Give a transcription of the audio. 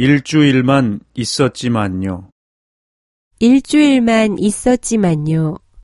일주일만 있었지만요. 일주일만 있었지만요.